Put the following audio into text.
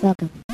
срака.